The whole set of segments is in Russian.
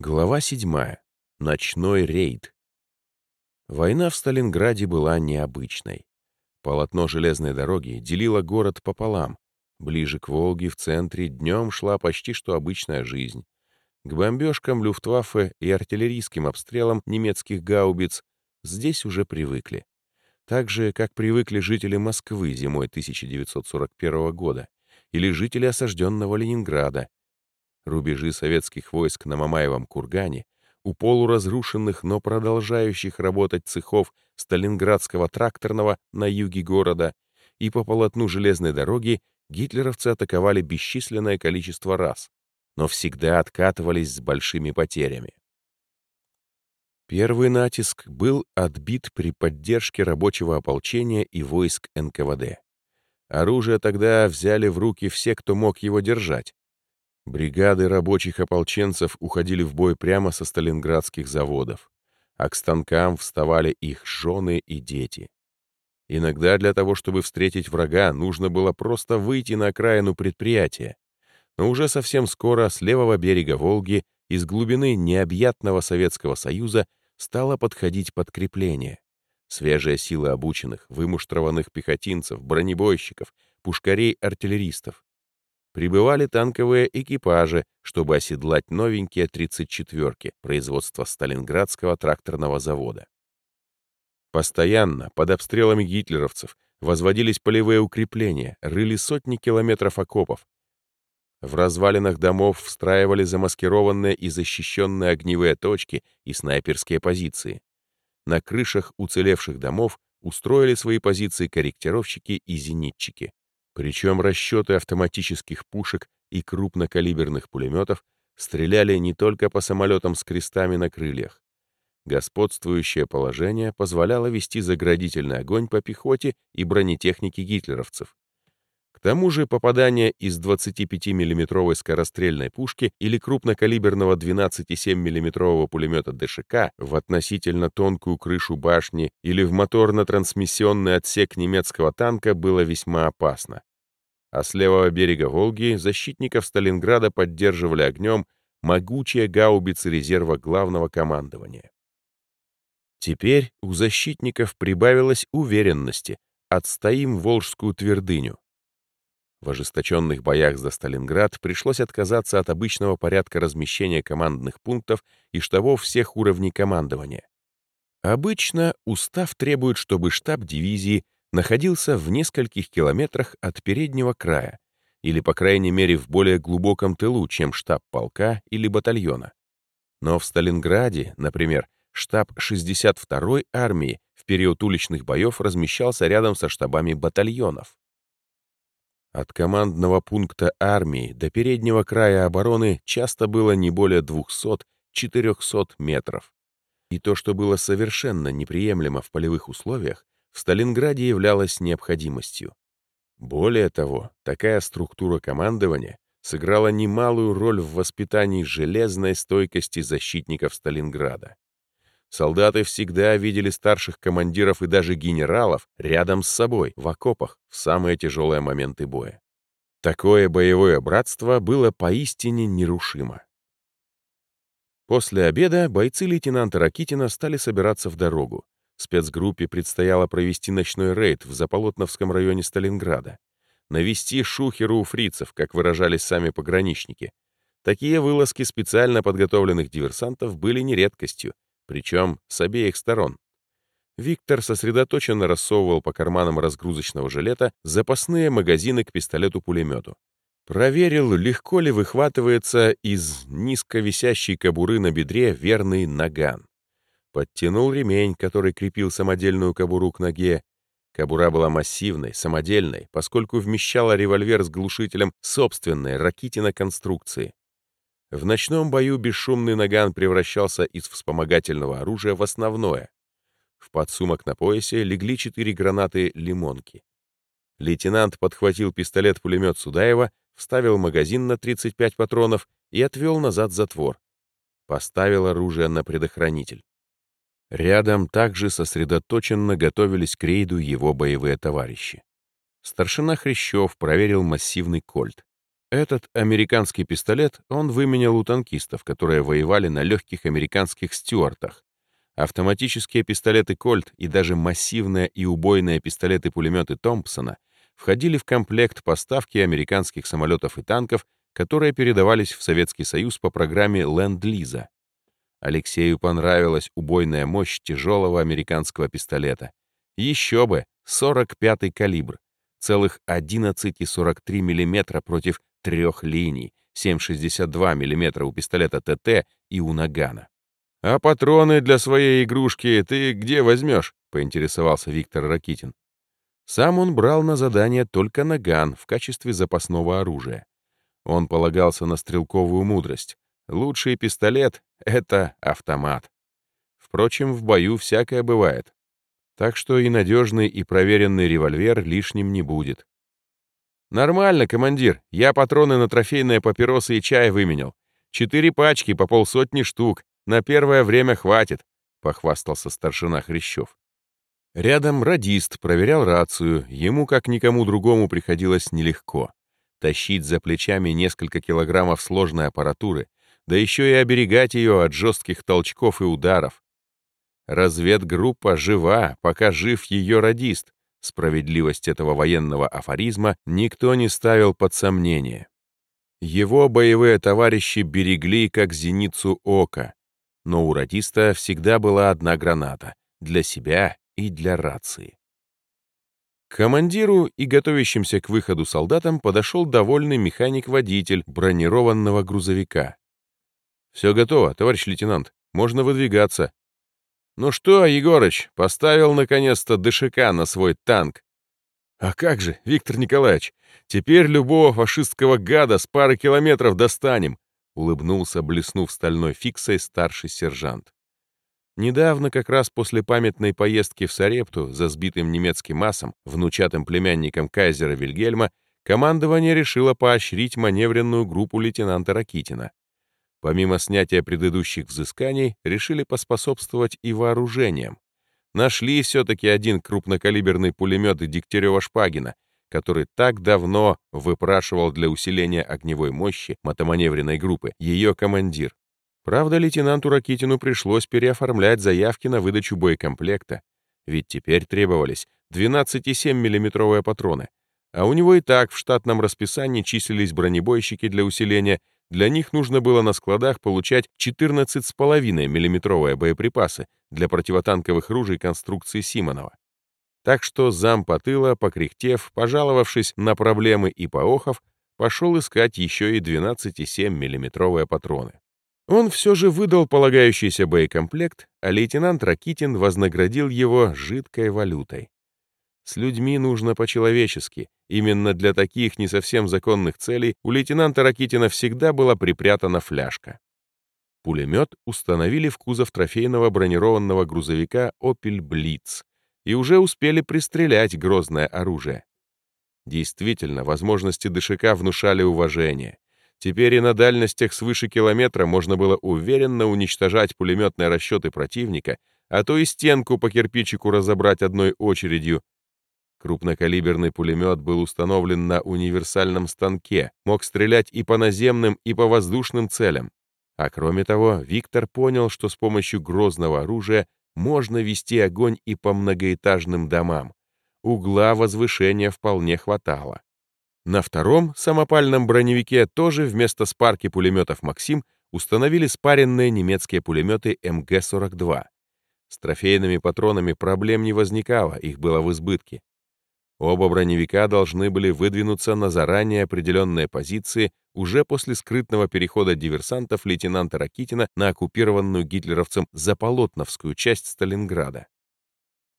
Глава 7. Ночной рейд. Война в Сталинграде была необычной. Полотно железной дороги делило город пополам. Ближе к Волге, в центре, днем шла почти что обычная жизнь. К бомбежкам Люфтваффе и артиллерийским обстрелам немецких гаубиц здесь уже привыкли. Так же, как привыкли жители Москвы зимой 1941 года или жители осажденного Ленинграда, Рубежи советских войск на Мамаевом кургане, у полуразрушенных, но продолжающих работать цехов Сталинградского тракторного на юге города и по полотну железной дороги гитлеровцы атаковали бесчисленное количество раз, но всегда откатывались с большими потерями. Первый натиск был отбит при поддержке рабочего ополчения и войск НКВД. Оружие тогда взяли в руки все, кто мог его держать, Бригады рабочих ополченцев уходили в бой прямо со сталинградских заводов, а к станкам вставали их жены и дети. Иногда для того, чтобы встретить врага, нужно было просто выйти на окраину предприятия. Но уже совсем скоро с левого берега Волги из глубины необъятного Советского Союза стало подходить подкрепление. Свежая сила обученных, вымуштрованных пехотинцев, бронебойщиков, пушкарей-артиллеристов прибывали танковые экипажи, чтобы оседлать новенькие 34-ки производства Сталинградского тракторного завода. Постоянно, под обстрелами гитлеровцев, возводились полевые укрепления, рыли сотни километров окопов. В развалинах домов встраивали замаскированные и защищенные огневые точки и снайперские позиции. На крышах уцелевших домов устроили свои позиции корректировщики и зенитчики. Причем расчеты автоматических пушек и крупнокалиберных пулеметов стреляли не только по самолетам с крестами на крыльях. Господствующее положение позволяло вести заградительный огонь по пехоте и бронетехнике гитлеровцев. Тому же попадание из 25 миллиметровой скорострельной пушки или крупнокалиберного 12,7 миллиметрового пулемета ДШК в относительно тонкую крышу башни или в моторно-трансмиссионный отсек немецкого танка было весьма опасно. А с левого берега Волги защитников Сталинграда поддерживали огнем могучие гаубицы резерва главного командования. Теперь у защитников прибавилось уверенности, отстоим Волжскую твердыню. В ожесточенных боях за Сталинград пришлось отказаться от обычного порядка размещения командных пунктов и штабов всех уровней командования. Обычно устав требует, чтобы штаб дивизии находился в нескольких километрах от переднего края или, по крайней мере, в более глубоком тылу, чем штаб полка или батальона. Но в Сталинграде, например, штаб 62-й армии в период уличных боев размещался рядом со штабами батальонов. От командного пункта армии до переднего края обороны часто было не более 200-400 метров. И то, что было совершенно неприемлемо в полевых условиях, в Сталинграде являлось необходимостью. Более того, такая структура командования сыграла немалую роль в воспитании железной стойкости защитников Сталинграда. Солдаты всегда видели старших командиров и даже генералов рядом с собой, в окопах, в самые тяжелые моменты боя. Такое боевое братство было поистине нерушимо. После обеда бойцы лейтенанта Ракитина стали собираться в дорогу. Спецгруппе предстояло провести ночной рейд в Заполотновском районе Сталинграда. Навести шухеру у фрицев, как выражались сами пограничники. Такие вылазки специально подготовленных диверсантов были не редкостью, причем с обеих сторон. Виктор сосредоточенно рассовывал по карманам разгрузочного жилета запасные магазины к пистолету-пулемету. Проверил, легко ли выхватывается из низко висящей кобуры на бедре верный наган. Подтянул ремень, который крепил самодельную кобуру к ноге. Кобура была массивной, самодельной, поскольку вмещала револьвер с глушителем собственной Ракитина конструкции. В ночном бою бесшумный наган превращался из вспомогательного оружия в основное. В подсумок на поясе легли четыре гранаты «Лимонки». Лейтенант подхватил пистолет-пулемет Судаева, вставил магазин на 35 патронов и отвел назад затвор. Поставил оружие на предохранитель. Рядом также сосредоточенно готовились к рейду его боевые товарищи. Старшина Хрящев проверил массивный кольт. Этот американский пистолет он выменял у танкистов, которые воевали на легких американских «Стюартах». Автоматические пистолеты «Кольт» и даже массивные и убойные пистолеты-пулеметы Томпсона входили в комплект поставки американских самолетов и танков, которые передавались в Советский Союз по программе Ленд-Лиза. Алексею понравилась убойная мощь тяжелого американского пистолета. Еще бы, 45-й калибр, целых 11,43 мм против трех линий, 7,62 мм у пистолета ТТ и у Нагана. «А патроны для своей игрушки ты где возьмешь?» — поинтересовался Виктор Ракитин. Сам он брал на задание только наган в качестве запасного оружия. Он полагался на стрелковую мудрость. Лучший пистолет — это автомат. Впрочем, в бою всякое бывает. Так что и надежный, и проверенный револьвер лишним не будет. «Нормально, командир. Я патроны на трофейные папиросы и чай выменял. Четыре пачки по полсотни штук. На первое время хватит», — похвастался старшина Хрящев. Рядом радист проверял рацию. Ему, как никому другому, приходилось нелегко. Тащить за плечами несколько килограммов сложной аппаратуры, да еще и оберегать ее от жестких толчков и ударов. Разведгруппа жива, пока жив ее радист. Справедливость этого военного афоризма никто не ставил под сомнение. Его боевые товарищи берегли, как зеницу ока. Но у радиста всегда была одна граната — для себя и для рации. Командиру и готовящимся к выходу солдатам подошел довольный механик-водитель бронированного грузовика. «Все готово, товарищ лейтенант. Можно выдвигаться». «Ну что, Егорыч, поставил наконец-то ДШК на свой танк?» «А как же, Виктор Николаевич, теперь любого фашистского гада с пары километров достанем», улыбнулся, блеснув стальной фиксой старший сержант. Недавно, как раз после памятной поездки в Сарепту за сбитым немецким массом, внучатым племянником кайзера Вильгельма, командование решило поощрить маневренную группу лейтенанта Ракитина. Помимо снятия предыдущих взысканий, решили поспособствовать и вооружением. Нашли все-таки один крупнокалиберный пулемет Дегтярева-Шпагина, который так давно выпрашивал для усиления огневой мощи мотоманевренной группы ее командир. Правда, лейтенанту Ракитину пришлось переоформлять заявки на выдачу боекомплекта, ведь теперь требовались 12,7 миллиметровые патроны, а у него и так в штатном расписании числились бронебойщики для усиления, для них нужно было на складах получать 14,5 миллиметровые боеприпасы для противотанковых ружей конструкции Симонова. Так что зам Потыла, покряхтев, пожаловавшись на проблемы и поохов, пошел искать еще и 12,7 миллиметровые патроны. Он все же выдал полагающийся боекомплект, а лейтенант Ракитин вознаградил его жидкой валютой. С людьми нужно по-человечески. Именно для таких не совсем законных целей у лейтенанта Ракитина всегда была припрятана фляжка. Пулемет установили в кузов трофейного бронированного грузовика «Опель Блиц» и уже успели пристрелять грозное оружие. Действительно, возможности ДШК внушали уважение. Теперь и на дальностях свыше километра можно было уверенно уничтожать пулеметные расчеты противника, а то и стенку по кирпичику разобрать одной очередью. Крупнокалиберный пулемет был установлен на универсальном станке, мог стрелять и по наземным, и по воздушным целям. А кроме того, Виктор понял, что с помощью грозного оружия можно вести огонь и по многоэтажным домам. Угла возвышения вполне хватало. На втором самопальном броневике тоже вместо спарки пулеметов «Максим» установили спаренные немецкие пулеметы МГ-42. С трофейными патронами проблем не возникало, их было в избытке. Оба броневика должны были выдвинуться на заранее определенные позиции уже после скрытного перехода диверсантов лейтенанта Ракитина на оккупированную гитлеровцем Заполотновскую часть Сталинграда.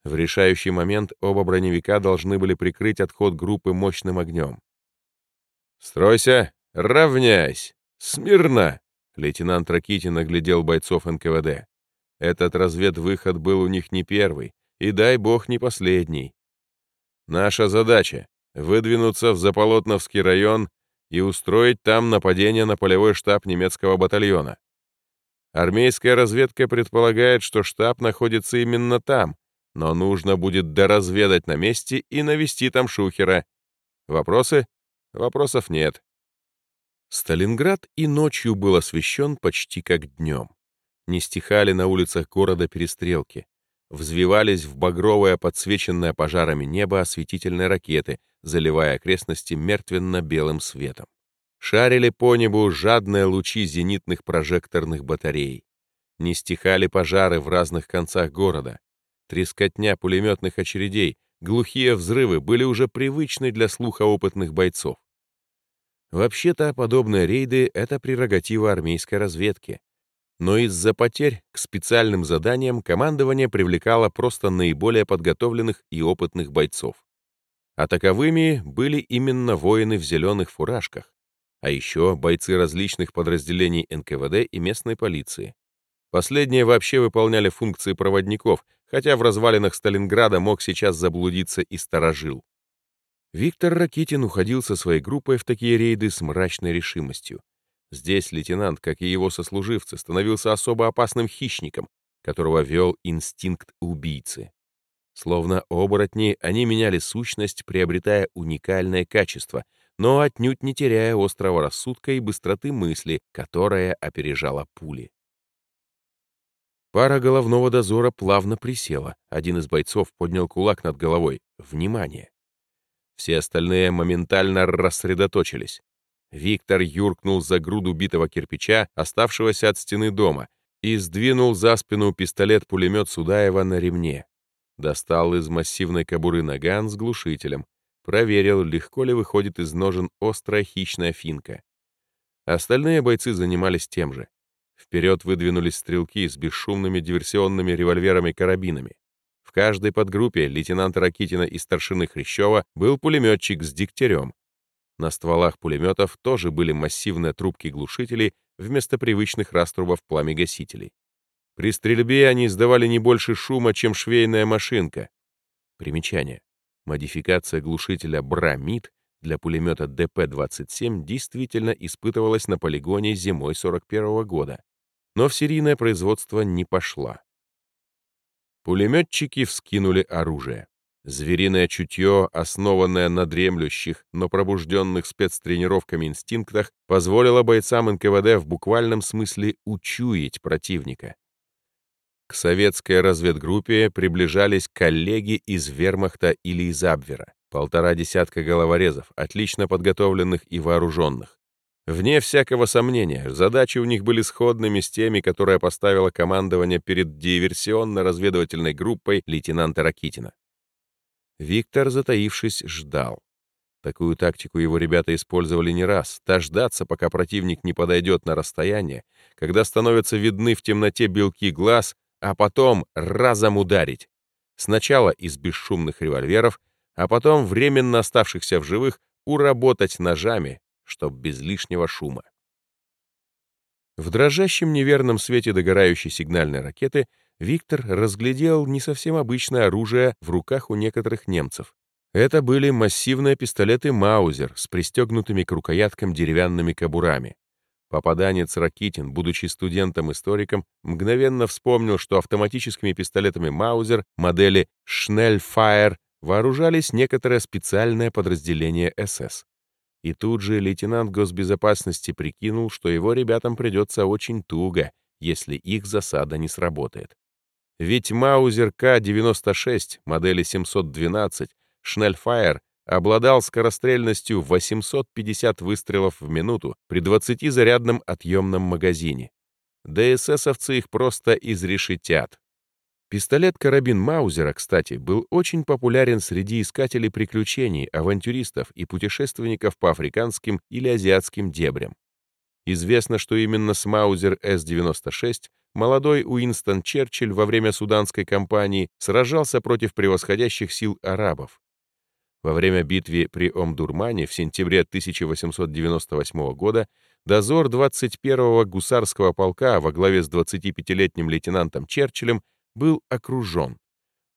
В решающий момент оба броневика должны были прикрыть отход группы мощным огнем. «Стройся! Равняйсь! Смирно!» Лейтенант Ракитин оглядел бойцов НКВД. Этот разведвыход был у них не первый, и дай бог не последний. Наша задача — выдвинуться в Заполотновский район и устроить там нападение на полевой штаб немецкого батальона. Армейская разведка предполагает, что штаб находится именно там, но нужно будет доразведать на месте и навести там шухера. Вопросы? Вопросов нет. Сталинград и ночью был освещен почти как днем. Не стихали на улицах города перестрелки. Взвивались в багровое, подсвеченное пожарами небо осветительные ракеты, заливая окрестности мертвенно-белым светом. Шарили по небу жадные лучи зенитных прожекторных батарей. Не стихали пожары в разных концах города. Трескотня пулеметных очередей, глухие взрывы были уже привычны для слуха опытных бойцов. Вообще-то, подобные рейды — это прерогатива армейской разведки. Но из-за потерь к специальным заданиям командование привлекало просто наиболее подготовленных и опытных бойцов. А таковыми были именно воины в зеленых фуражках, а еще бойцы различных подразделений НКВД и местной полиции. Последние вообще выполняли функции проводников, хотя в развалинах Сталинграда мог сейчас заблудиться и сторожил. Виктор Ракитин уходил со своей группой в такие рейды с мрачной решимостью. Здесь лейтенант, как и его сослуживцы, становился особо опасным хищником, которого вел инстинкт убийцы. Словно оборотни, они меняли сущность, приобретая уникальное качество, но отнюдь не теряя острого рассудка и быстроты мысли, которая опережала пули. Пара головного дозора плавно присела. Один из бойцов поднял кулак над головой. Внимание! Все остальные моментально рассредоточились. Виктор юркнул за груду битого кирпича, оставшегося от стены дома, и сдвинул за спину пистолет-пулемет Судаева на ремне. Достал из массивной кобуры наган с глушителем. Проверил, легко ли выходит из ножен острая хищная финка. Остальные бойцы занимались тем же. Вперед выдвинулись стрелки с бесшумными диверсионными револьверами-карабинами. В каждой подгруппе лейтенанта Ракитина и старшины Хрящева был пулеметчик с дегтярем. На стволах пулеметов тоже были массивные трубки глушителей вместо привычных раструбов пламегасителей. При стрельбе они издавали не больше шума, чем швейная машинка. Примечание. Модификация глушителя «Брамид» для пулемета ДП-27 действительно испытывалась на полигоне зимой 41 -го года, но в серийное производство не пошла. Пулеметчики вскинули оружие. Звериное чутье, основанное на дремлющих, но пробужденных спецтренировками инстинктах, позволило бойцам НКВД в буквальном смысле учуять противника. К советской разведгруппе приближались коллеги из вермахта или из Абвера полтора десятка головорезов, отлично подготовленных и вооруженных. Вне всякого сомнения, задачи у них были сходными с теми, которые поставило командование перед диверсионно-разведывательной группой лейтенанта Ракитина. Виктор, затаившись, ждал. Такую тактику его ребята использовали не раз, дождаться, пока противник не подойдет на расстояние, когда становятся видны в темноте белки глаз, а потом разом ударить. Сначала из бесшумных револьверов, а потом временно оставшихся в живых уработать ножами, чтоб без лишнего шума. В дрожащем неверном свете догорающей сигнальной ракеты Виктор разглядел не совсем обычное оружие в руках у некоторых немцев. Это были массивные пистолеты «Маузер» с пристегнутыми к рукояткам деревянными кобурами. Попаданец Ракитин, будучи студентом-историком, мгновенно вспомнил, что автоматическими пистолетами «Маузер» модели «Schnellfire» вооружались некоторое специальное подразделение СС. И тут же лейтенант госбезопасности прикинул, что его ребятам придется очень туго, если их засада не сработает. Ведь Маузер К-96 модели 712 Шнельфайер обладал скорострельностью 850 выстрелов в минуту при 20-зарядном отъемном магазине. ДССовцы их просто изрешетят. Пистолет-карабин Маузера, кстати, был очень популярен среди искателей приключений, авантюристов и путешественников по африканским или азиатским дебрям. Известно, что именно с Маузер С-96 молодой Уинстон Черчилль во время суданской кампании сражался против превосходящих сил арабов. Во время битвы при Омдурмане в сентябре 1898 года дозор 21-го гусарского полка во главе с 25-летним лейтенантом Черчиллем был окружен.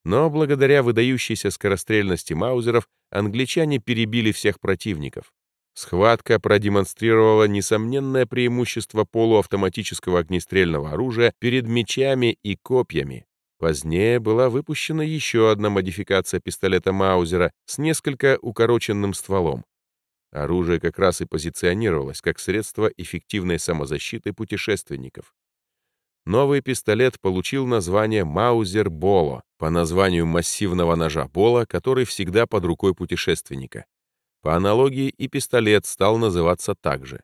Но благодаря выдающейся скорострельности маузеров англичане перебили всех противников. Схватка продемонстрировала несомненное преимущество полуавтоматического огнестрельного оружия перед мечами и копьями. Позднее была выпущена еще одна модификация пистолета Маузера с несколько укороченным стволом. Оружие как раз и позиционировалось как средство эффективной самозащиты путешественников. Новый пистолет получил название Маузер Боло по названию массивного ножа Бола, который всегда под рукой путешественника. По аналогии и пистолет стал называться так же.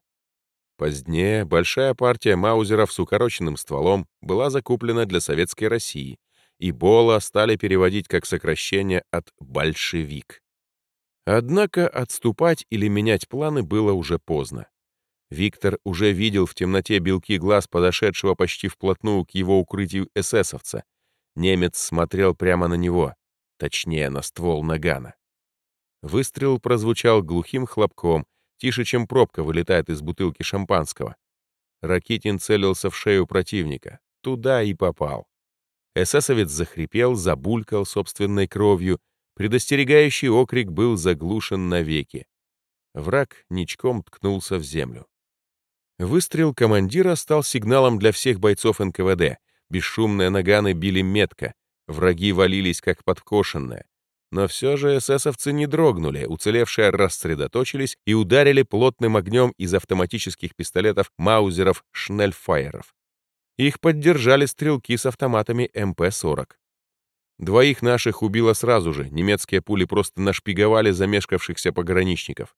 Позднее большая партия маузеров с укороченным стволом была закуплена для Советской России, и Бола стали переводить как сокращение от «большевик». Однако отступать или менять планы было уже поздно. Виктор уже видел в темноте белки глаз подошедшего почти вплотную к его укрытию эсэсовца. Немец смотрел прямо на него, точнее, на ствол нагана. Выстрел прозвучал глухим хлопком, тише, чем пробка вылетает из бутылки шампанского. Ракитин целился в шею противника. Туда и попал. Эсэсовец захрипел, забулькал собственной кровью. Предостерегающий окрик был заглушен навеки. Враг ничком ткнулся в землю. Выстрел командира стал сигналом для всех бойцов НКВД. Бесшумные наганы били метко. Враги валились как подкошенные. Но все же эсэсовцы не дрогнули, уцелевшие рассредоточились и ударили плотным огнем из автоматических пистолетов Маузеров Шнельфайеров. Их поддержали стрелки с автоматами МП-40. Двоих наших убило сразу же, немецкие пули просто нашпиговали замешкавшихся пограничников.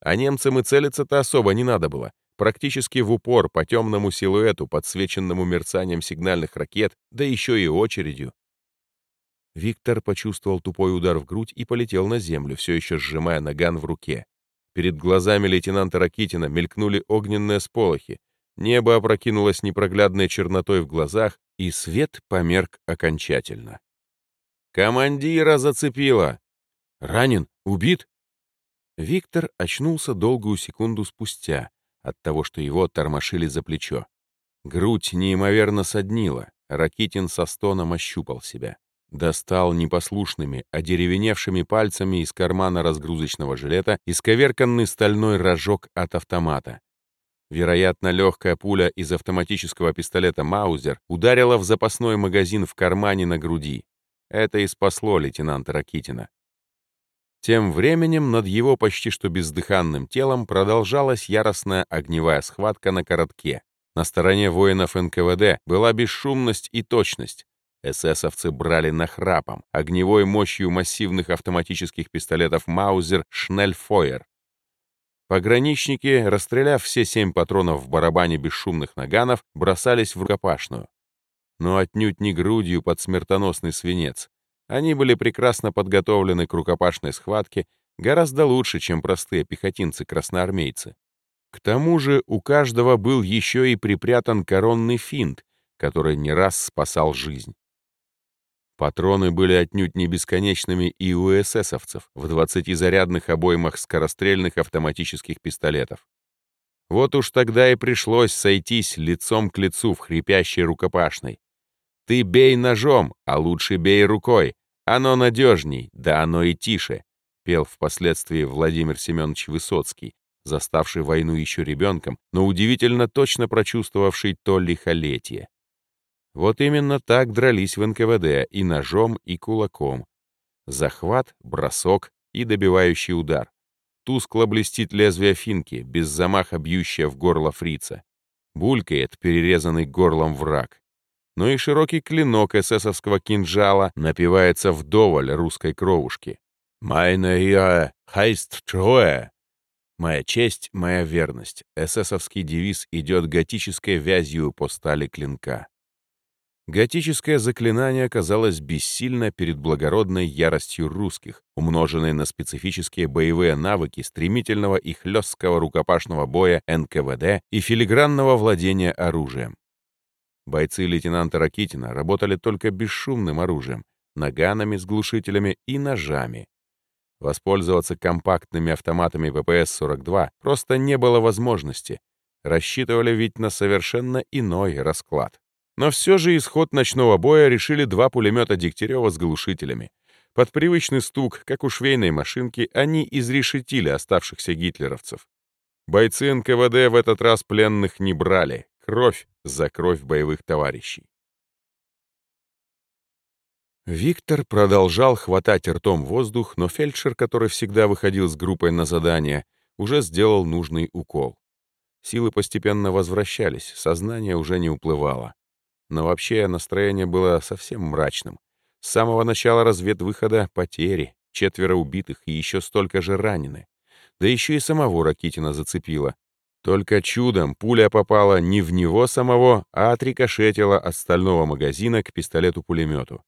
А немцам и целиться-то особо не надо было. Практически в упор по темному силуэту, подсвеченному мерцанием сигнальных ракет, да еще и очередью. Виктор почувствовал тупой удар в грудь и полетел на землю, все еще сжимая наган в руке. Перед глазами лейтенанта Ракитина мелькнули огненные сполохи. Небо опрокинулось непроглядной чернотой в глазах, и свет померк окончательно. «Командира зацепило!» «Ранен? Убит?» Виктор очнулся долгую секунду спустя от того, что его тормошили за плечо. Грудь неимоверно соднила, Ракитин со стоном ощупал себя. Достал непослушными, одеревеневшими пальцами из кармана разгрузочного жилета исковерканный стальной рожок от автомата. Вероятно, легкая пуля из автоматического пистолета «Маузер» ударила в запасной магазин в кармане на груди. Это и спасло лейтенанта Ракитина. Тем временем над его почти что бездыханным телом продолжалась яростная огневая схватка на коротке. На стороне воинов НКВД была бесшумность и точность, Эсэсовцы брали нахрапом, огневой мощью массивных автоматических пистолетов Маузер Шнельфойер. Пограничники, расстреляв все семь патронов в барабане бесшумных наганов, бросались в рукопашную. Но отнюдь не грудью под смертоносный свинец. Они были прекрасно подготовлены к рукопашной схватке гораздо лучше, чем простые пехотинцы-красноармейцы. К тому же у каждого был еще и припрятан коронный финт, который не раз спасал жизнь. Патроны были отнюдь не бесконечными и у эсэсовцев в 20-зарядных обоймах скорострельных автоматических пистолетов. Вот уж тогда и пришлось сойтись лицом к лицу в хрипящей рукопашной. «Ты бей ножом, а лучше бей рукой. Оно надежней, да оно и тише», пел впоследствии Владимир Семенович Высоцкий, заставший войну еще ребенком, но удивительно точно прочувствовавший то лихолетие. Вот именно так дрались в НКВД и ножом, и кулаком. Захват, бросок и добивающий удар. Тускло блестит лезвие финки, без замаха бьющее в горло фрица. Булькает перерезанный горлом враг. Но и широкий клинок эсэсовского кинжала напивается вдоволь русской кровушки. «Meine Ehre heißt Treue!» «Моя честь, моя верность» эсэсовский девиз идет готической вязью по стали клинка. Готическое заклинание оказалось бессильно перед благородной яростью русских, умноженной на специфические боевые навыки стремительного и хлесткого рукопашного боя НКВД и филигранного владения оружием. Бойцы лейтенанта Ракитина работали только бесшумным оружием, наганами с глушителями и ножами. Воспользоваться компактными автоматами ППС-42 просто не было возможности. Рассчитывали ведь на совершенно иной расклад. Но все же исход ночного боя решили два пулемета Дегтярева с глушителями. Под привычный стук, как у швейной машинки, они изрешетили оставшихся гитлеровцев. Бойцы НКВД в этот раз пленных не брали. Кровь за кровь боевых товарищей. Виктор продолжал хватать ртом воздух, но фельдшер, который всегда выходил с группой на задание, уже сделал нужный укол. Силы постепенно возвращались, сознание уже не уплывало. Но вообще настроение было совсем мрачным. С самого начала разведвыхода потери, четверо убитых и еще столько же ранены. Да еще и самого Ракитина зацепило. Только чудом пуля попала не в него самого, а отрикошетила от стального магазина к пистолету-пулемету.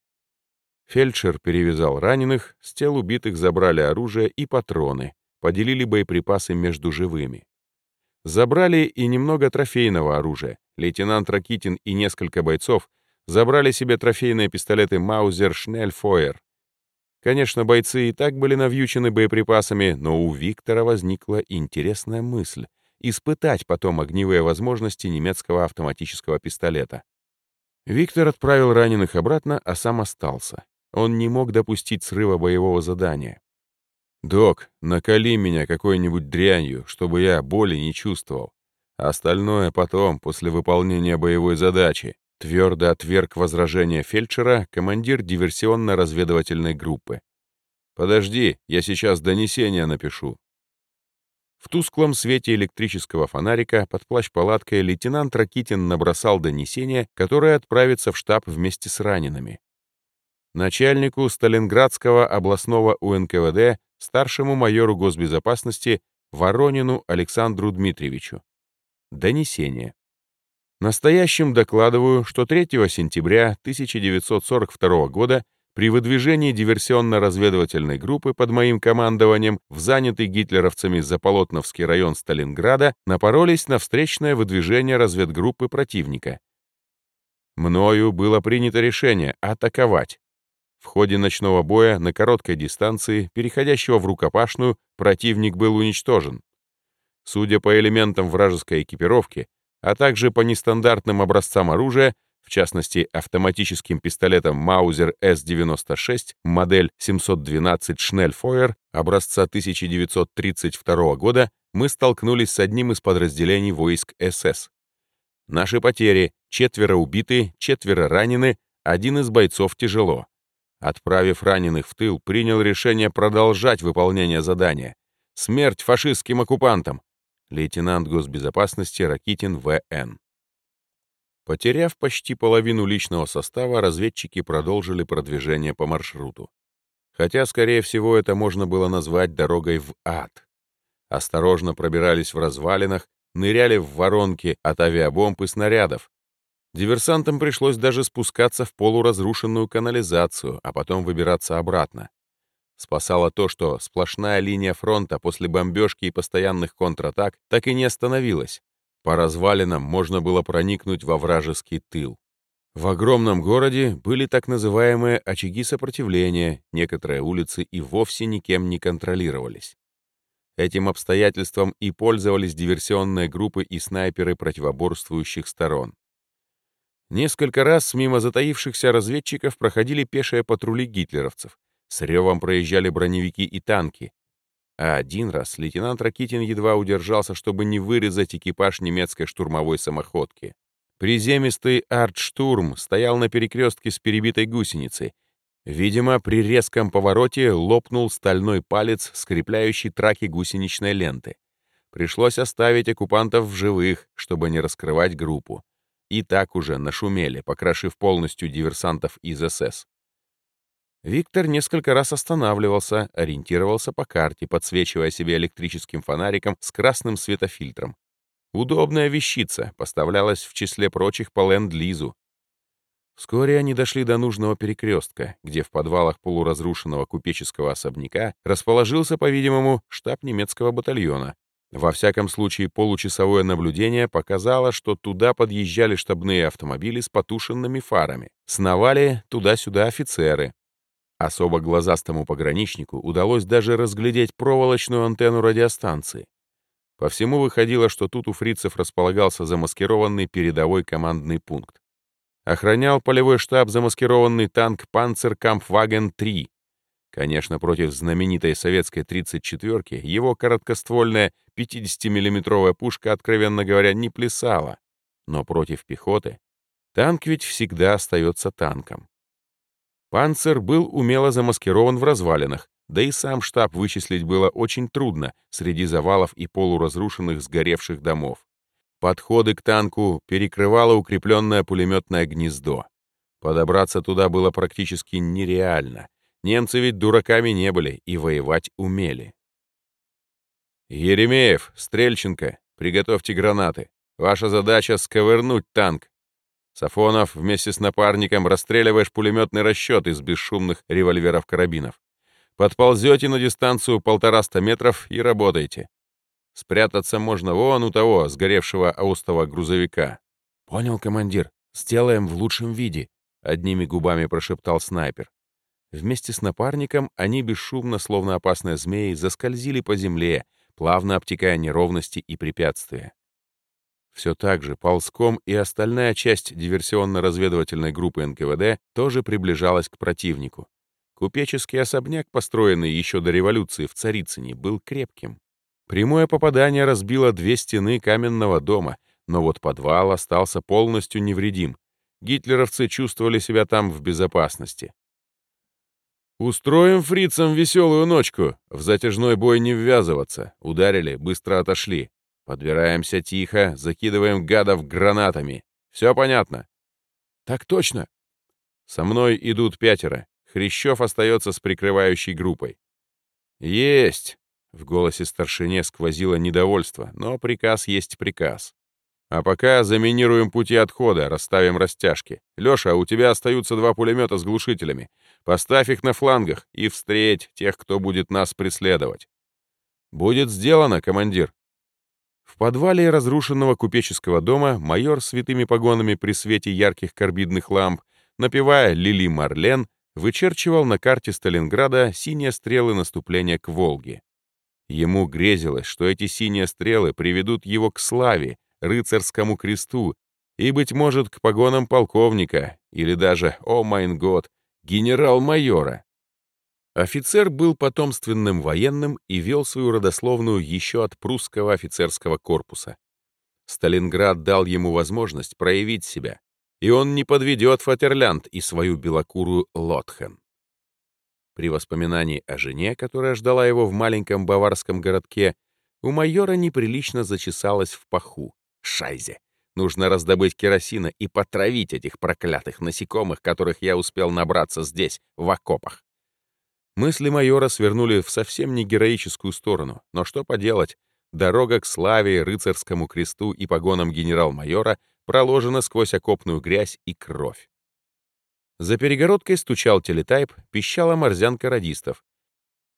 Фельдшер перевязал раненых, с тел убитых забрали оружие и патроны, поделили боеприпасы между живыми. Забрали и немного трофейного оружия. Лейтенант Ракитин и несколько бойцов забрали себе трофейные пистолеты Маузер Шнельфойер. Конечно, бойцы и так были навьючены боеприпасами, но у Виктора возникла интересная мысль — испытать потом огневые возможности немецкого автоматического пистолета. Виктор отправил раненых обратно, а сам остался. Он не мог допустить срыва боевого задания. «Док, накали меня какой-нибудь дрянью, чтобы я боли не чувствовал. Остальное потом, после выполнения боевой задачи», твердо отверг возражение фельдшера командир диверсионно-разведывательной группы. «Подожди, я сейчас донесение напишу». В тусклом свете электрического фонарика под плащ-палаткой лейтенант Ракитин набросал донесение, которое отправится в штаб вместе с ранеными начальнику Сталинградского областного УНКВД, старшему майору госбезопасности Воронину Александру Дмитриевичу. Донесение. Настоящим докладываю, что 3 сентября 1942 года при выдвижении диверсионно-разведывательной группы под моим командованием в занятый гитлеровцами Заполотновский район Сталинграда напоролись на встречное выдвижение разведгруппы противника. Мною было принято решение атаковать, ходе ночного боя на короткой дистанции, переходящего в рукопашную, противник был уничтожен. Судя по элементам вражеской экипировки, а также по нестандартным образцам оружия, в частности автоматическим пистолетом Маузер С-96 модель 712 Шнельфойер образца 1932 года, мы столкнулись с одним из подразделений войск СС. Наши потери — четверо убиты, четверо ранены, один из бойцов тяжело отправив раненых в тыл, принял решение продолжать выполнение задания. Смерть фашистским оккупантам. Лейтенант госбезопасности Ракитин В.Н. Потеряв почти половину личного состава, разведчики продолжили продвижение по маршруту. Хотя, скорее всего, это можно было назвать дорогой в ад. Осторожно пробирались в развалинах, ныряли в воронки от авиабомб и снарядов, Диверсантам пришлось даже спускаться в полуразрушенную канализацию, а потом выбираться обратно. Спасало то, что сплошная линия фронта после бомбежки и постоянных контратак так и не остановилась. По развалинам можно было проникнуть во вражеский тыл. В огромном городе были так называемые очаги сопротивления, некоторые улицы и вовсе никем не контролировались. Этим обстоятельством и пользовались диверсионные группы и снайперы противоборствующих сторон. Несколько раз мимо затаившихся разведчиков проходили пешие патрули гитлеровцев. С ревом проезжали броневики и танки. А один раз лейтенант Ракитин едва удержался, чтобы не вырезать экипаж немецкой штурмовой самоходки. Приземистый артштурм стоял на перекрестке с перебитой гусеницей. Видимо, при резком повороте лопнул стальной палец, скрепляющий траки гусеничной ленты. Пришлось оставить оккупантов в живых, чтобы не раскрывать группу и так уже нашумели, покрошив полностью диверсантов из СС. Виктор несколько раз останавливался, ориентировался по карте, подсвечивая себе электрическим фонариком с красным светофильтром. Удобная вещица, поставлялась в числе прочих по ленд-лизу. Вскоре они дошли до нужного перекрестка, где в подвалах полуразрушенного купеческого особняка расположился, по-видимому, штаб немецкого батальона, во всяком случае, получасовое наблюдение показало, что туда подъезжали штабные автомобили с потушенными фарами. Сновали туда-сюда офицеры. Особо глазастому пограничнику удалось даже разглядеть проволочную антенну радиостанции. По всему выходило, что тут у фрицев располагался замаскированный передовой командный пункт. Охранял полевой штаб замаскированный танк «Панцеркампфваген-3», Конечно, против знаменитой советской 34-ки его короткоствольная 50-миллиметровая пушка, откровенно говоря, не плясала. Но против пехоты танк ведь всегда остается танком. Панцер был умело замаскирован в развалинах, да и сам штаб вычислить было очень трудно среди завалов и полуразрушенных сгоревших домов. Подходы к танку перекрывало укрепленное пулеметное гнездо. Подобраться туда было практически нереально. Немцы ведь дураками не были и воевать умели. «Еремеев, Стрельченко, приготовьте гранаты. Ваша задача — сковырнуть танк. Сафонов вместе с напарником расстреливаешь пулеметный расчет из бесшумных револьверов-карабинов. Подползете на дистанцию полтораста метров и работаете. Спрятаться можно вон у того, сгоревшего аустого грузовика. «Понял, командир. Сделаем в лучшем виде», — одними губами прошептал снайпер. Вместе с напарником они бесшумно, словно опасные змеи, заскользили по земле, плавно обтекая неровности и препятствия. Все так же ползком и остальная часть диверсионно-разведывательной группы НКВД тоже приближалась к противнику. Купеческий особняк, построенный еще до революции в Царицыне, был крепким. Прямое попадание разбило две стены каменного дома, но вот подвал остался полностью невредим. Гитлеровцы чувствовали себя там в безопасности. «Устроим фрицам веселую ночку, в затяжной бой не ввязываться. Ударили, быстро отошли. Подбираемся тихо, закидываем гадов гранатами. Все понятно?» «Так точно!» «Со мной идут пятеро. Хрящев остается с прикрывающей группой. «Есть!» — в голосе старшине сквозило недовольство, но приказ есть приказ. «А пока заминируем пути отхода, расставим растяжки. Лёша, у тебя остаются два пулемета с глушителями. Поставь их на флангах и встреть тех, кто будет нас преследовать». «Будет сделано, командир». В подвале разрушенного купеческого дома майор с святыми погонами при свете ярких карбидных ламп, напевая «Лили Марлен», вычерчивал на карте Сталинграда синие стрелы наступления к Волге. Ему грезилось, что эти синие стрелы приведут его к славе, рыцарскому кресту и, быть может, к погонам полковника или даже, о майн год, генерал-майора. Офицер был потомственным военным и вел свою родословную еще от прусского офицерского корпуса. Сталинград дал ему возможность проявить себя, и он не подведет Фатерлянд и свою белокурую Лотхен. При воспоминании о жене, которая ждала его в маленьком баварском городке, у майора неприлично зачесалась в паху. Шайзе! Нужно раздобыть керосина и потравить этих проклятых насекомых, которых я успел набраться здесь, в окопах. Мысли майора свернули в совсем не героическую сторону, но что поделать, дорога к славе, рыцарскому кресту и погонам генерал-майора проложена сквозь окопную грязь и кровь. За перегородкой стучал телетайп, пищала морзянка радистов.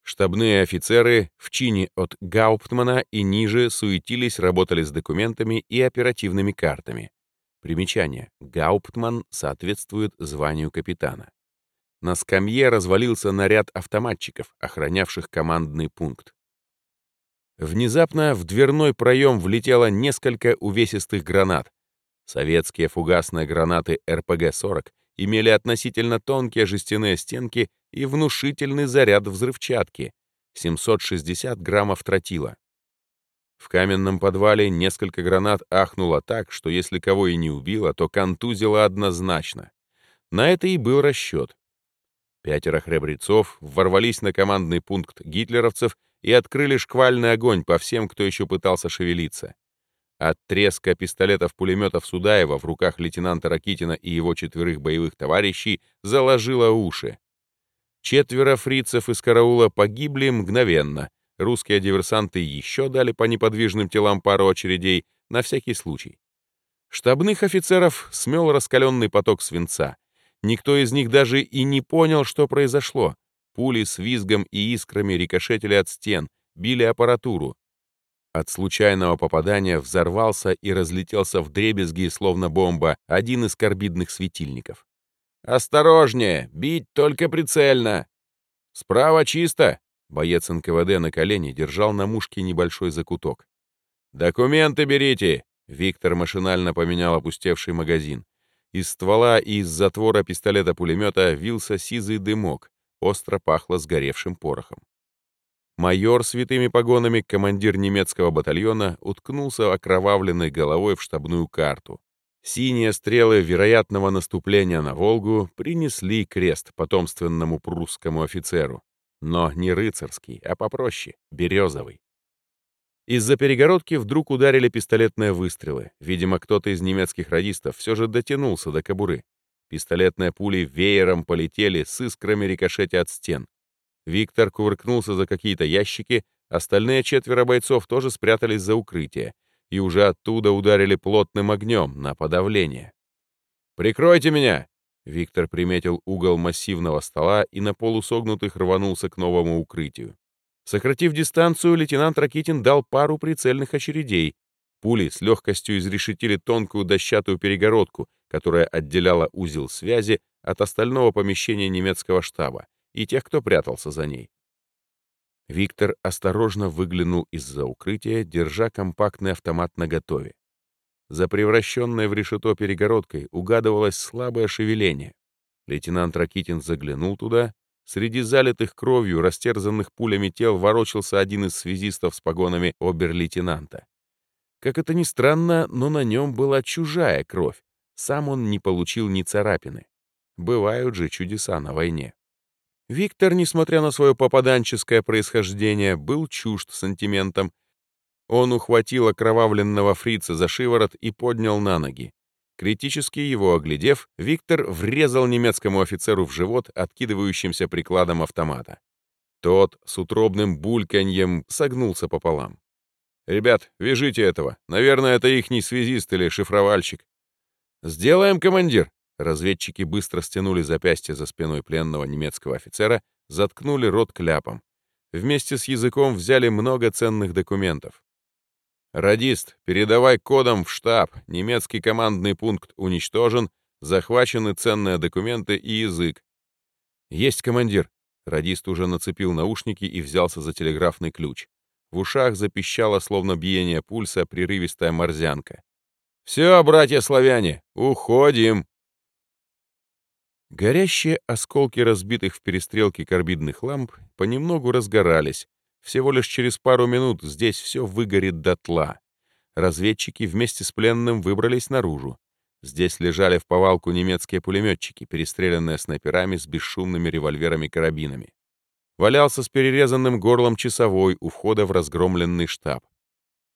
Штабные офицеры в чине от Гауптмана и ниже суетились, работали с документами и оперативными картами. Примечание. Гауптман соответствует званию капитана. На скамье развалился наряд автоматчиков, охранявших командный пункт. Внезапно в дверной проем влетело несколько увесистых гранат, Советские фугасные гранаты РПГ-40 имели относительно тонкие жестяные стенки и внушительный заряд взрывчатки — 760 граммов тротила. В каменном подвале несколько гранат ахнуло так, что если кого и не убило, то контузило однозначно. На это и был расчет. Пятеро храбрецов ворвались на командный пункт гитлеровцев и открыли шквальный огонь по всем, кто еще пытался шевелиться. От треска пистолетов-пулеметов Судаева в руках лейтенанта Ракитина и его четверых боевых товарищей заложило уши. Четверо фрицев из караула погибли мгновенно. Русские диверсанты еще дали по неподвижным телам пару очередей, на всякий случай. Штабных офицеров смел раскаленный поток свинца. Никто из них даже и не понял, что произошло. Пули с визгом и искрами рикошетили от стен, били аппаратуру. От случайного попадания взорвался и разлетелся в дребезги, словно бомба, один из карбидных светильников. «Осторожнее! Бить только прицельно!» «Справа чисто!» Боец НКВД на колени держал на мушке небольшой закуток. «Документы берите!» Виктор машинально поменял опустевший магазин. Из ствола и из затвора пистолета-пулемета вился сизый дымок, остро пахло сгоревшим порохом. Майор с витыми погонами, командир немецкого батальона, уткнулся окровавленной головой в штабную карту. Синие стрелы вероятного наступления на Волгу принесли крест потомственному прусскому офицеру. Но не рыцарский, а попроще, березовый. Из-за перегородки вдруг ударили пистолетные выстрелы. Видимо, кто-то из немецких радистов все же дотянулся до кобуры. Пистолетные пули веером полетели с искрами рикошетя от стен. Виктор кувыркнулся за какие-то ящики, остальные четверо бойцов тоже спрятались за укрытие и уже оттуда ударили плотным огнем на подавление. «Прикройте меня!» Виктор приметил угол массивного стола и на полусогнутых рванулся к новому укрытию. Сократив дистанцию, лейтенант Ракитин дал пару прицельных очередей. Пули с легкостью изрешетили тонкую дощатую перегородку, которая отделяла узел связи от остального помещения немецкого штаба и тех, кто прятался за ней. Виктор осторожно выглянул из-за укрытия, держа компактный автомат наготове. За превращенной в решето перегородкой угадывалось слабое шевеление. Лейтенант Ракитин заглянул туда. Среди залитых кровью, растерзанных пулями тел ворочался один из связистов с погонами обер-лейтенанта. Как это ни странно, но на нем была чужая кровь. Сам он не получил ни царапины. Бывают же чудеса на войне. Виктор, несмотря на свое попаданческое происхождение, был чужд сантиментом он ухватил окровавленного фрица за шиворот и поднял на ноги. Критически его оглядев, Виктор врезал немецкому офицеру в живот откидывающимся прикладом автомата. Тот с утробным бульканьем согнулся пополам. «Ребят, вяжите этого. Наверное, это ихний связист или шифровальщик». «Сделаем, командир!» Разведчики быстро стянули запястье за спиной пленного немецкого офицера, заткнули рот кляпом. Вместе с языком взяли много ценных документов. «Радист, передавай кодом в штаб. Немецкий командный пункт уничтожен, захвачены ценные документы и язык». «Есть, командир». Радист уже нацепил наушники и взялся за телеграфный ключ. В ушах запищало, словно биение пульса, прерывистая морзянка. «Все, братья-славяне, уходим!» Горящие осколки разбитых в перестрелке карбидных ламп понемногу разгорались, всего лишь через пару минут здесь все выгорит дотла. Разведчики вместе с пленным выбрались наружу. Здесь лежали в повалку немецкие пулеметчики, перестрелянные снайперами с бесшумными револьверами-карабинами. Валялся с перерезанным горлом часовой у входа в разгромленный штаб.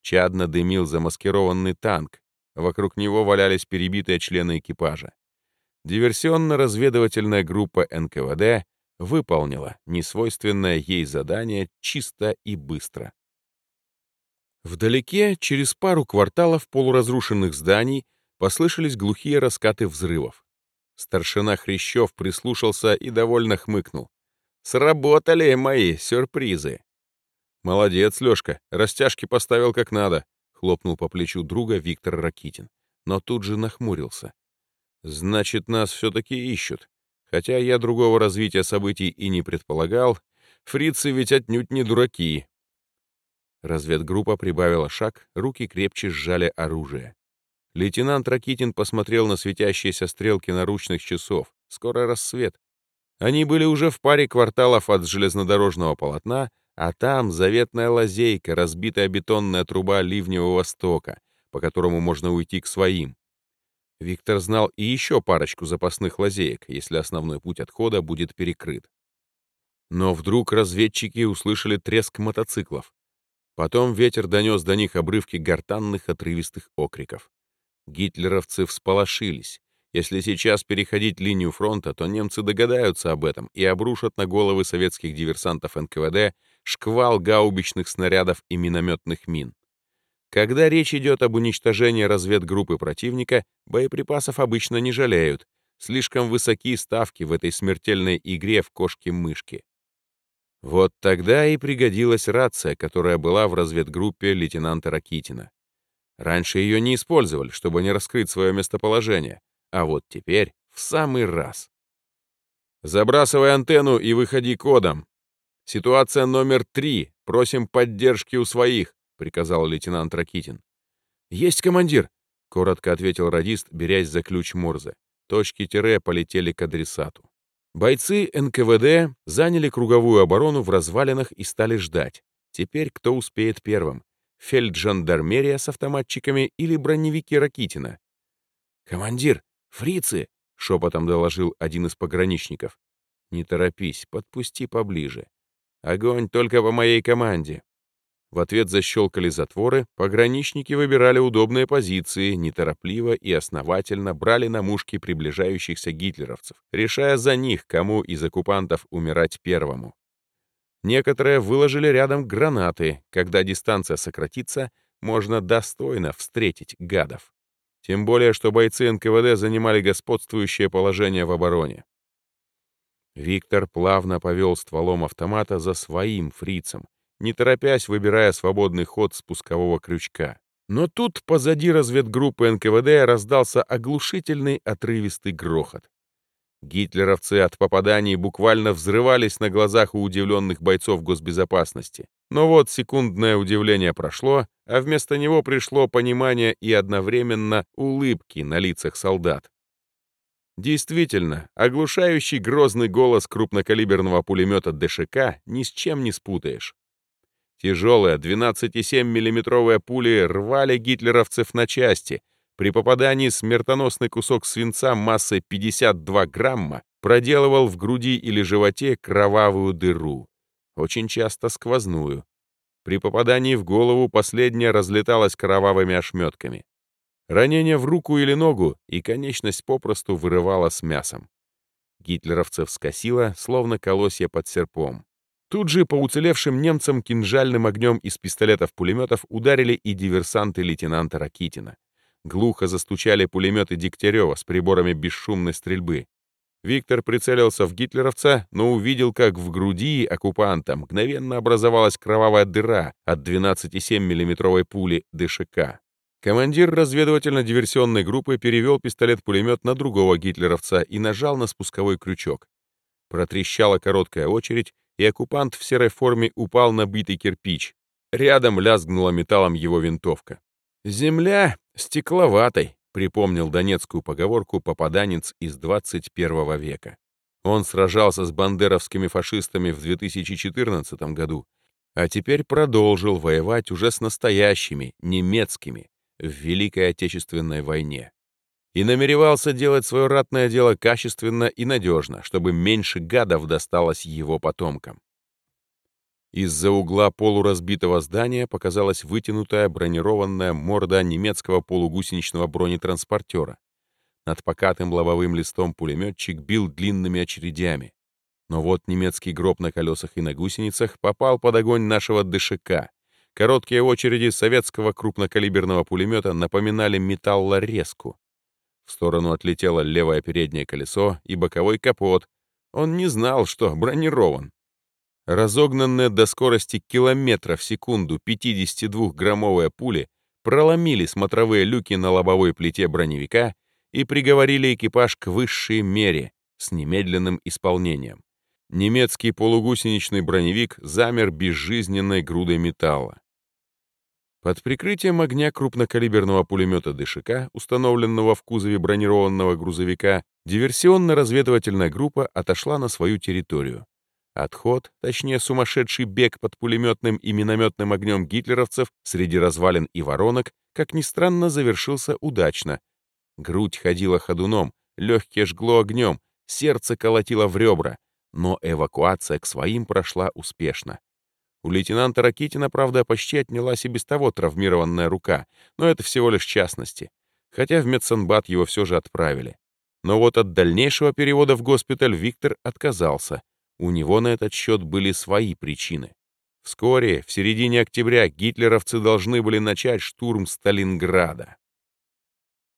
Чадно дымил замаскированный танк. Вокруг него валялись перебитые члены экипажа. Диверсионно-разведывательная группа НКВД выполнила несвойственное ей задание чисто и быстро. Вдалеке, через пару кварталов полуразрушенных зданий, послышались глухие раскаты взрывов. Старшина Хрящев прислушался и довольно хмыкнул. «Сработали мои сюрпризы!» «Молодец, Лёшка, растяжки поставил как надо», — хлопнул по плечу друга Виктор Ракитин, но тут же нахмурился. «Значит, нас все-таки ищут. Хотя я другого развития событий и не предполагал, фрицы ведь отнюдь не дураки. Разведгруппа прибавила шаг, руки крепче сжали оружие. Лейтенант Ракитин посмотрел на светящиеся стрелки наручных часов. Скоро рассвет. Они были уже в паре кварталов от железнодорожного полотна, а там заветная лазейка, разбитая бетонная труба ливневого стока, по которому можно уйти к своим. Виктор знал и еще парочку запасных лазеек, если основной путь отхода будет перекрыт. Но вдруг разведчики услышали треск мотоциклов. Потом ветер донес до них обрывки гортанных отрывистых окриков. Гитлеровцы всполошились. Если сейчас переходить линию фронта, то немцы догадаются об этом и обрушат на головы советских диверсантов НКВД шквал гаубичных снарядов и минометных мин. Когда речь идет об уничтожении разведгруппы противника, боеприпасов обычно не жалеют. Слишком высоки ставки в этой смертельной игре в кошки-мышки. Вот тогда и пригодилась рация, которая была в разведгруппе лейтенанта Ракитина. Раньше ее не использовали, чтобы не раскрыть свое местоположение, а вот теперь в самый раз. Забрасывай антенну и выходи кодом. Ситуация номер три. Просим поддержки у своих. — приказал лейтенант Ракитин. «Есть командир!» — коротко ответил радист, берясь за ключ Морзе. Точки тире полетели к адресату. Бойцы НКВД заняли круговую оборону в развалинах и стали ждать. Теперь кто успеет первым? Фельджандармерия с автоматчиками или броневики Ракитина? «Командир, фрицы!» — шепотом доложил один из пограничников. «Не торопись, подпусти поближе. Огонь только по моей команде. В ответ защелкали затворы, пограничники выбирали удобные позиции, неторопливо и основательно брали на мушки приближающихся гитлеровцев, решая за них, кому из оккупантов умирать первому. Некоторые выложили рядом гранаты, когда дистанция сократится, можно достойно встретить гадов. Тем более, что бойцы НКВД занимали господствующее положение в обороне. Виктор плавно повел стволом автомата за своим фрицем, не торопясь выбирая свободный ход спускового крючка. Но тут позади разведгруппы НКВД раздался оглушительный отрывистый грохот. Гитлеровцы от попаданий буквально взрывались на глазах у удивленных бойцов госбезопасности. Но вот секундное удивление прошло, а вместо него пришло понимание и одновременно улыбки на лицах солдат. Действительно, оглушающий грозный голос крупнокалиберного пулемета ДШК ни с чем не спутаешь. Тяжелые 12,7 миллиметровые пули рвали гитлеровцев на части. При попадании смертоносный кусок свинца массой 52 грамма проделывал в груди или животе кровавую дыру, очень часто сквозную. При попадании в голову последняя разлеталась кровавыми ошметками. Ранение в руку или ногу, и конечность попросту вырывала с мясом. Гитлеровцев скосило, словно колосья под серпом. Тут же по уцелевшим немцам кинжальным огнем из пистолетов-пулеметов ударили и диверсанты лейтенанта Ракитина. Глухо застучали пулеметы Дегтярева с приборами бесшумной стрельбы. Виктор прицелился в гитлеровца, но увидел, как в груди оккупанта мгновенно образовалась кровавая дыра от 12,7 миллиметровой пули ДШК. Командир разведывательно-диверсионной группы перевел пистолет-пулемет на другого гитлеровца и нажал на спусковой крючок. Протрещала короткая очередь, и оккупант в серой форме упал на битый кирпич. Рядом лязгнула металлом его винтовка. «Земля стекловатой», — припомнил донецкую поговорку попаданец из 21 века. Он сражался с бандеровскими фашистами в 2014 году, а теперь продолжил воевать уже с настоящими, немецкими, в Великой Отечественной войне и намеревался делать свое ратное дело качественно и надежно, чтобы меньше гадов досталось его потомкам. Из-за угла полуразбитого здания показалась вытянутая бронированная морда немецкого полугусеничного бронетранспортера. Над покатым лобовым листом пулеметчик бил длинными очередями. Но вот немецкий гроб на колесах и на гусеницах попал под огонь нашего ДШК. Короткие очереди советского крупнокалиберного пулемета напоминали металлорезку. В сторону отлетело левое переднее колесо и боковой капот. Он не знал, что бронирован. Разогнанные до скорости километра в секунду 52-граммовые пули проломили смотровые люки на лобовой плите броневика и приговорили экипаж к высшей мере с немедленным исполнением. Немецкий полугусеничный броневик замер безжизненной грудой металла. Под прикрытием огня крупнокалиберного пулемета ДШК, установленного в кузове бронированного грузовика, диверсионно-разведывательная группа отошла на свою территорию. Отход, точнее сумасшедший бег под пулеметным и минометным огнем гитлеровцев среди развалин и воронок, как ни странно, завершился удачно. Грудь ходила ходуном, легкие жгло огнем, сердце колотило в ребра, но эвакуация к своим прошла успешно. У лейтенанта Ракитина, правда, почти отнялась и без того травмированная рука, но это всего лишь частности. Хотя в медсанбат его все же отправили. Но вот от дальнейшего перевода в госпиталь Виктор отказался. У него на этот счет были свои причины. Вскоре, в середине октября, гитлеровцы должны были начать штурм Сталинграда.